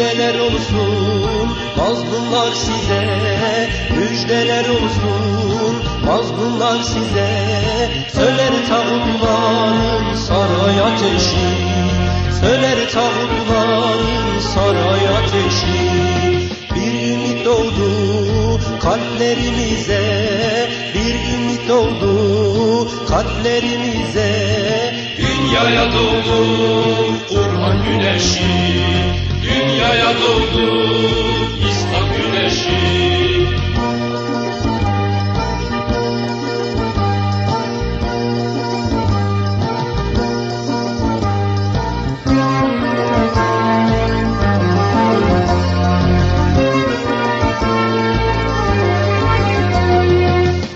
Müjdeler olsun mazlumlar size Müjdeler olsun mazlumlar size Söner tağutların saray ateşi Söner tağutların saray ateşi. Bir ümit doğdu kalplerimize Bir ümit doğdu kalplerimize. Dünyaya doğdu Kur'an güneşi Dünyaya doğdu İslam güneşi.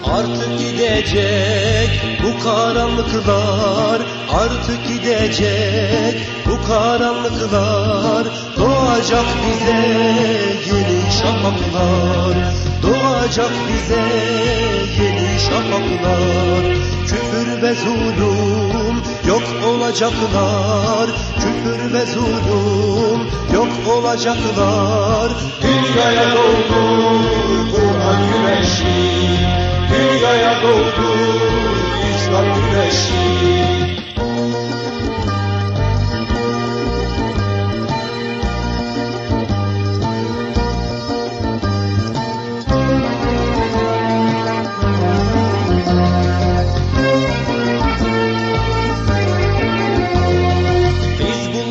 Artık gidecek bu karanlıklar Artık gidecek. Bu karanlıklar Doğacak bize yeni şafaklar. Doğacak bize yeni şafaklar. Küfür ve zulüm yok olacaklar. Küfür ve zulüm yok olacaklar. Dünyaya doğdu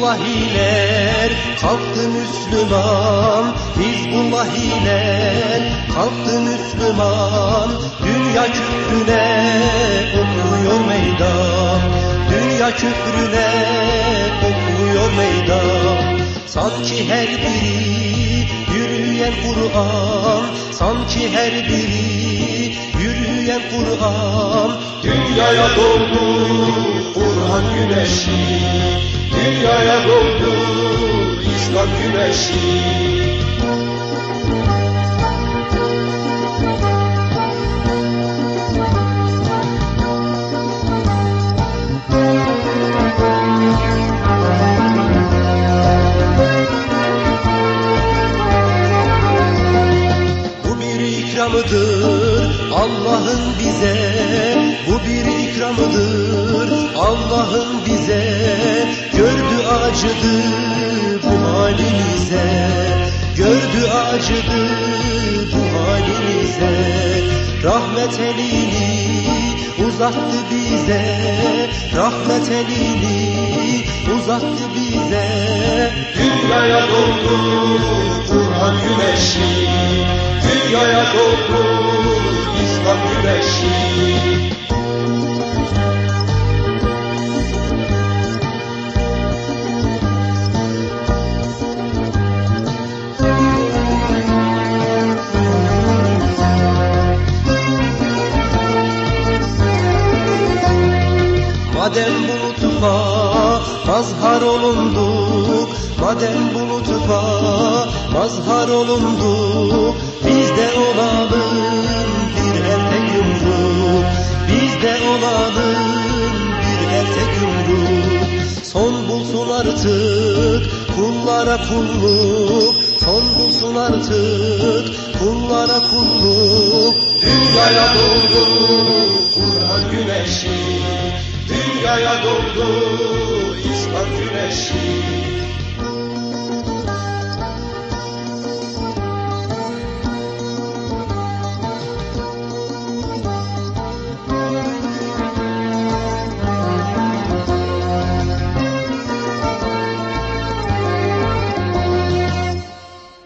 Hizbullahiler kalktı Müslüman. Hizbullahiler kalktı Müslüman. Dünya küfrüne okuyor meydan. Dünya küfrüne okuyor meydan. Sanki her biri yürüyen Kur'an. Sanki her biri yürüyen Kur'an. Dünyaya Kur'an güneşi Dünyaya doğdu İslam güneşi. Bu bir ikramıdır Allah'ın bize Bu bir ikramıdır. Allah'ın bize Gördü acıdı bu halimize. Gördü acıdı bu halimize. Rahmet elini uzattı bize. Rahmet elini uzattı bize. Dünyaya doğdu Madem bulutufa mazhar olunduk Madem bulutufa mazhar olunduk Biz de olalım bir elde yumruk Biz de olalım bir elde yumruk Son bulsun artık kullara kulluk. Son bulsun artık kullara kulluk. Dünyaya doğdu Kur'an güneşi Dünyaya doğdu İslam güneşi